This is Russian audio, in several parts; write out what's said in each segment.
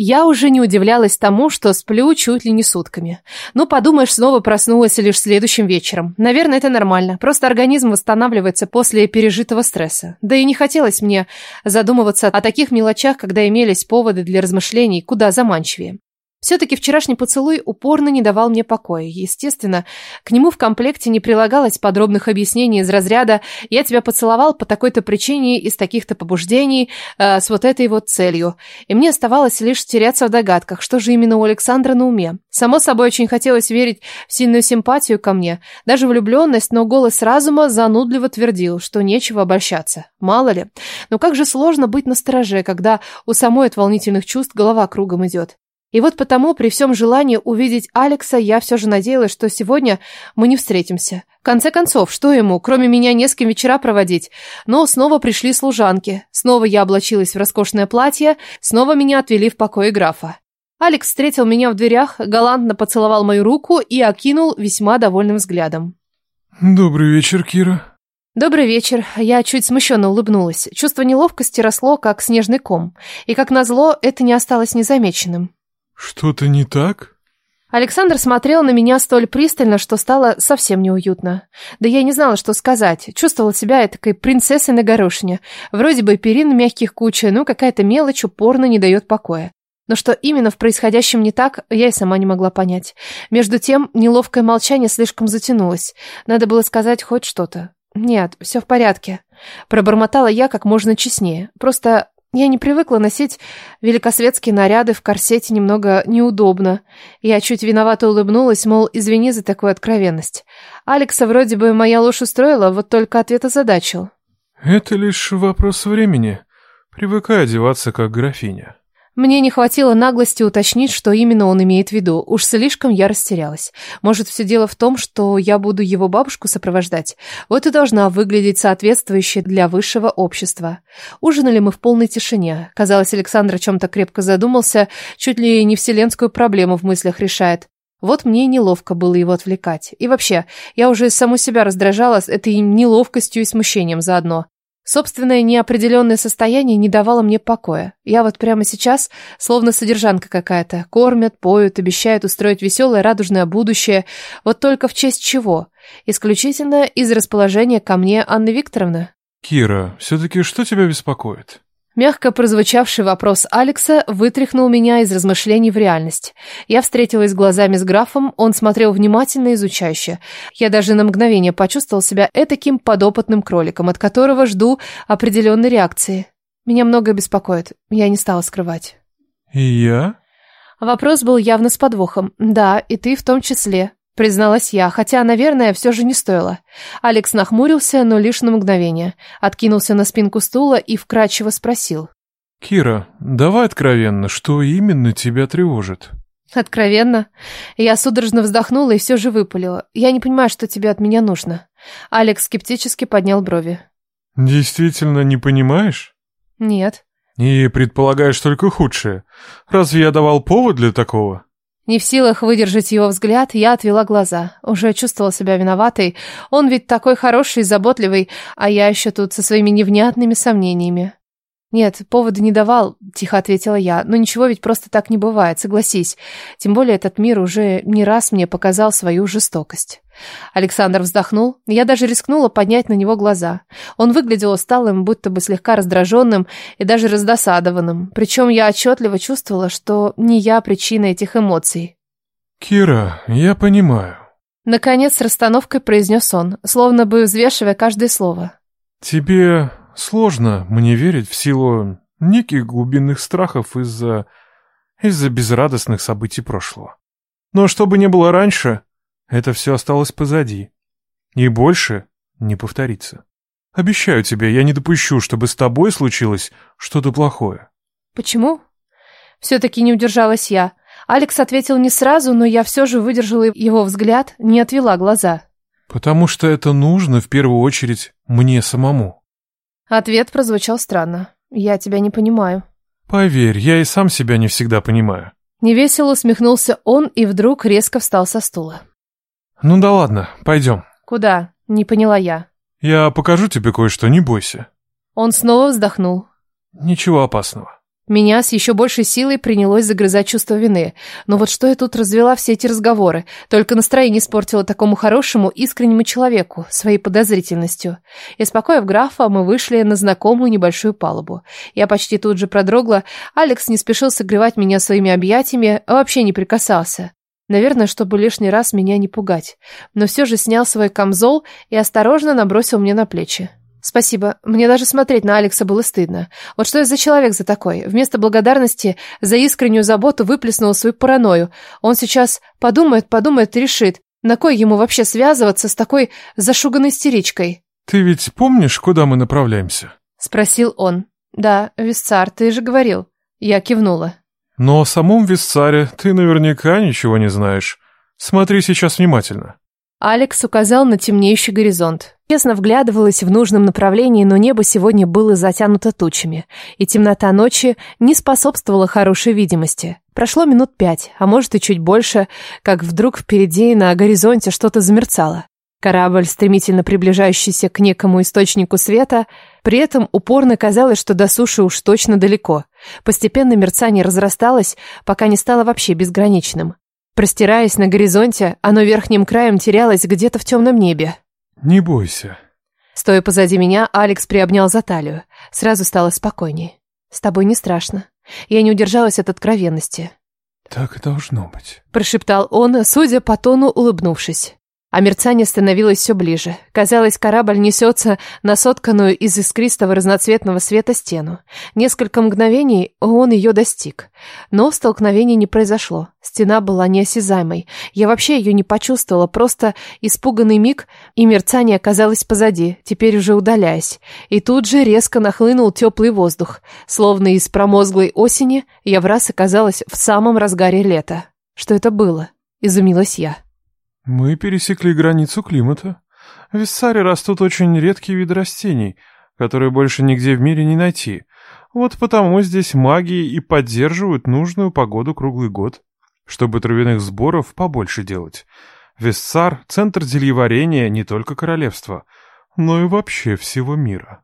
Я уже не удивлялась тому, что сплю чуть ли не сутками. Ну, подумаешь, снова проснулась лишь следующим вечером. Наверное, это нормально. Просто организм восстанавливается после пережитого стресса. Да и не хотелось мне задумываться о таких мелочах, когда имелись поводы для размышлений куда заманчивее. Все-таки вчерашний поцелуй упорно не давал мне покоя. Естественно, к нему в комплекте не прилагалось подробных объяснений из разряда «я тебя поцеловал по такой-то причине, из таких-то побуждений, э, с вот этой вот целью». И мне оставалось лишь теряться в догадках, что же именно у Александра на уме. Само собой, очень хотелось верить в сильную симпатию ко мне, даже влюбленность, но голос разума занудливо твердил, что нечего обольщаться. Мало ли. Но как же сложно быть настороже, когда у самой от волнительных чувств голова кругом идет. И вот потому, при всем желании увидеть Алекса, я все же надеялась, что сегодня мы не встретимся. В конце концов, что ему, кроме меня, не с кем вечера проводить? Но снова пришли служанки. Снова я облачилась в роскошное платье, снова меня отвели в покое графа. Алекс встретил меня в дверях, галантно поцеловал мою руку и окинул весьма довольным взглядом. «Добрый вечер, Кира». Добрый вечер. Я чуть смущенно улыбнулась. Чувство неловкости росло, как снежный ком. И, как назло, это не осталось незамеченным. «Что-то не так?» Александр смотрел на меня столь пристально, что стало совсем неуютно. Да я не знала, что сказать. Чувствовала себя этакой принцессой на горошине. Вроде бы перин мягких куча, но какая-то мелочь упорно не дает покоя. Но что именно в происходящем не так, я и сама не могла понять. Между тем, неловкое молчание слишком затянулось. Надо было сказать хоть что-то. «Нет, все в порядке», — пробормотала я как можно честнее. Просто я не привыкла носить великосветские наряды в корсете немного неудобно. Я чуть виновато улыбнулась, мол, извини за такую откровенность. Алекса вроде бы моя ложь устроила, вот только ответ озадачил. «Это лишь вопрос времени. Привыкай одеваться как графиня». Мне не хватило наглости уточнить, что именно он имеет в виду. Уж слишком я растерялась. Может, все дело в том, что я буду его бабушку сопровождать? Вот и должна выглядеть соответствующе для высшего общества. Ужинали мы в полной тишине. Казалось, Александр о чем-то крепко задумался, чуть ли не вселенскую проблему в мыслях решает. Вот мне неловко было его отвлекать. И вообще, я уже саму себя раздражала этой неловкостью и смущением заодно. Собственное неопределенное состояние не давало мне покоя. Я вот прямо сейчас словно содержанка какая-то. Кормят, поют, обещают устроить веселое радужное будущее. Вот только в честь чего? Исключительно из расположения ко мне Анны Викторовны. «Кира, все-таки что тебя беспокоит?» Мягко прозвучавший вопрос Алекса вытряхнул меня из размышлений в реальность. Я встретилась глазами с графом, он смотрел внимательно изучающе. Я даже на мгновение почувствовал себя этаким подопытным кроликом, от которого жду определенной реакции. Меня многое беспокоит, я не стала скрывать. «И я?» Вопрос был явно с подвохом. «Да, и ты в том числе» призналась я, хотя, наверное, все же не стоило. Алекс нахмурился, но лишь на мгновение. Откинулся на спинку стула и вкрадчиво спросил. «Кира, давай откровенно, что именно тебя тревожит?» «Откровенно?» Я судорожно вздохнула и все же выпалила. «Я не понимаю, что тебе от меня нужно». Алекс скептически поднял брови. «Действительно не понимаешь?» «Нет». «И предполагаешь только худшее. Разве я давал повод для такого?» Не в силах выдержать его взгляд, я отвела глаза. Уже чувствовала себя виноватой. Он ведь такой хороший и заботливый, а я еще тут со своими невнятными сомнениями. «Нет, повода не давал», — тихо ответила я. «Но ничего ведь просто так не бывает, согласись. Тем более этот мир уже не раз мне показал свою жестокость». Александр вздохнул. Я даже рискнула поднять на него глаза. Он выглядел усталым, будто бы слегка раздраженным и даже раздосадованным. Причем я отчетливо чувствовала, что не я причина этих эмоций. «Кира, я понимаю». Наконец с расстановкой произнес он, словно бы взвешивая каждое слово. «Тебе Сложно мне верить в силу неких глубинных страхов из-за... из-за безрадостных событий прошлого. Но что бы ни было раньше, это все осталось позади. И больше не повторится. Обещаю тебе, я не допущу, чтобы с тобой случилось что-то плохое. Почему? Все-таки не удержалась я. Алекс ответил не сразу, но я все же выдержала его взгляд, не отвела глаза. Потому что это нужно в первую очередь мне самому. Ответ прозвучал странно. Я тебя не понимаю. Поверь, я и сам себя не всегда понимаю. Невесело усмехнулся он и вдруг резко встал со стула. Ну да ладно, пойдем. Куда? Не поняла я. Я покажу тебе кое-что, не бойся. Он снова вздохнул. Ничего опасного. Меня с еще большей силой принялось загрызать чувство вины. Но вот что я тут развела все эти разговоры? Только настроение испортило такому хорошему, искреннему человеку, своей подозрительностью. И спокоив графа, мы вышли на знакомую небольшую палубу. Я почти тут же продрогла, Алекс не спешил согревать меня своими объятиями, а вообще не прикасался. Наверное, чтобы лишний раз меня не пугать. Но все же снял свой камзол и осторожно набросил мне на плечи. Спасибо. Мне даже смотреть на Алекса было стыдно. Вот что я за человек за такой? Вместо благодарности за искреннюю заботу выплеснул свою паранойю. Он сейчас подумает, подумает и решит, на кой ему вообще связываться с такой зашуганной истеричкой. «Ты ведь помнишь, куда мы направляемся?» Спросил он. «Да, Виссар, ты же говорил». Я кивнула. «Но о самом Виссаре ты наверняка ничего не знаешь. Смотри сейчас внимательно». Алекс указал на темнеющий горизонт. Честно вглядывалась в нужном направлении, но небо сегодня было затянуто тучами, и темнота ночи не способствовала хорошей видимости. Прошло минут пять, а может и чуть больше, как вдруг впереди на горизонте что-то замерцало. Корабль, стремительно приближающийся к некому источнику света, при этом упорно казалось, что до суши уж точно далеко. Постепенно мерцание разрасталось, пока не стало вообще безграничным. Простираясь на горизонте, оно верхним краем терялось где-то в темном небе. «Не бойся». Стоя позади меня, Алекс приобнял за талию. Сразу стало спокойней. «С тобой не страшно». Я не удержалась от откровенности. «Так и должно быть», — прошептал он, судя по тону, улыбнувшись. А мерцание становилось все ближе. Казалось, корабль несется на сотканную из искристого разноцветного света стену. Несколько мгновений он ее достиг. Но столкновения не произошло. Стена была неосязаемой. Я вообще ее не почувствовала, просто испуганный миг, и мерцание оказалось позади, теперь уже удаляясь. И тут же резко нахлынул теплый воздух. Словно из промозглой осени я в раз оказалась в самом разгаре лета. Что это было? Изумилась я. Мы пересекли границу климата. В Виссаре растут очень редкие виды растений, которые больше нигде в мире не найти. Вот потому здесь маги и поддерживают нужную погоду круглый год, чтобы травяных сборов побольше делать. Виссар — центр зельеварения не только королевства, но и вообще всего мира.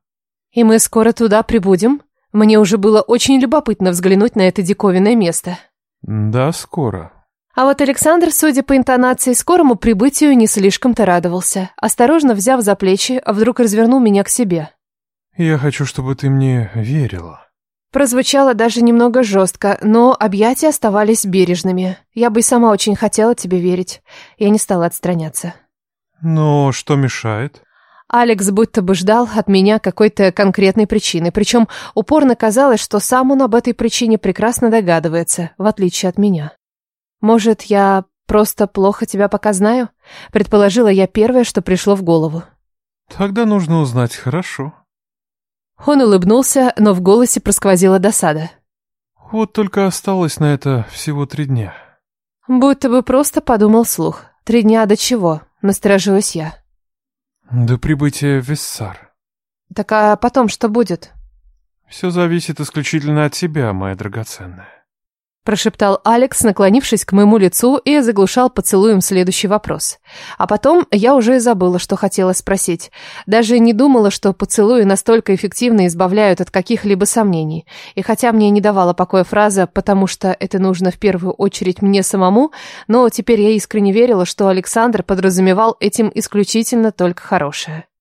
«И мы скоро туда прибудем?» Мне уже было очень любопытно взглянуть на это диковинное место. «Да, скоро», а вот Александр, судя по интонации, скорому прибытию не слишком-то радовался. Осторожно взяв за плечи, а вдруг развернул меня к себе. «Я хочу, чтобы ты мне верила». Прозвучало даже немного жестко, но объятия оставались бережными. Я бы и сама очень хотела тебе верить. Я не стала отстраняться. «Но что мешает?» Алекс будто бы ждал от меня какой-то конкретной причины, причем упорно казалось, что сам он об этой причине прекрасно догадывается, в отличие от меня. Может, я просто плохо тебя пока знаю? Предположила я первое, что пришло в голову. Тогда нужно узнать хорошо. Он улыбнулся, но в голосе просквозила досада. Вот только осталось на это всего три дня. Будто бы просто подумал слух. Три дня до чего? Насторожилась я. До прибытия в Виссар. Так а потом что будет? Все зависит исключительно от тебя, моя драгоценная прошептал Алекс, наклонившись к моему лицу и заглушал поцелуем следующий вопрос. А потом я уже и забыла, что хотела спросить. Даже не думала, что поцелуи настолько эффективно избавляют от каких-либо сомнений. И хотя мне не давала покоя фраза «потому что это нужно в первую очередь мне самому», но теперь я искренне верила, что Александр подразумевал этим исключительно только хорошее.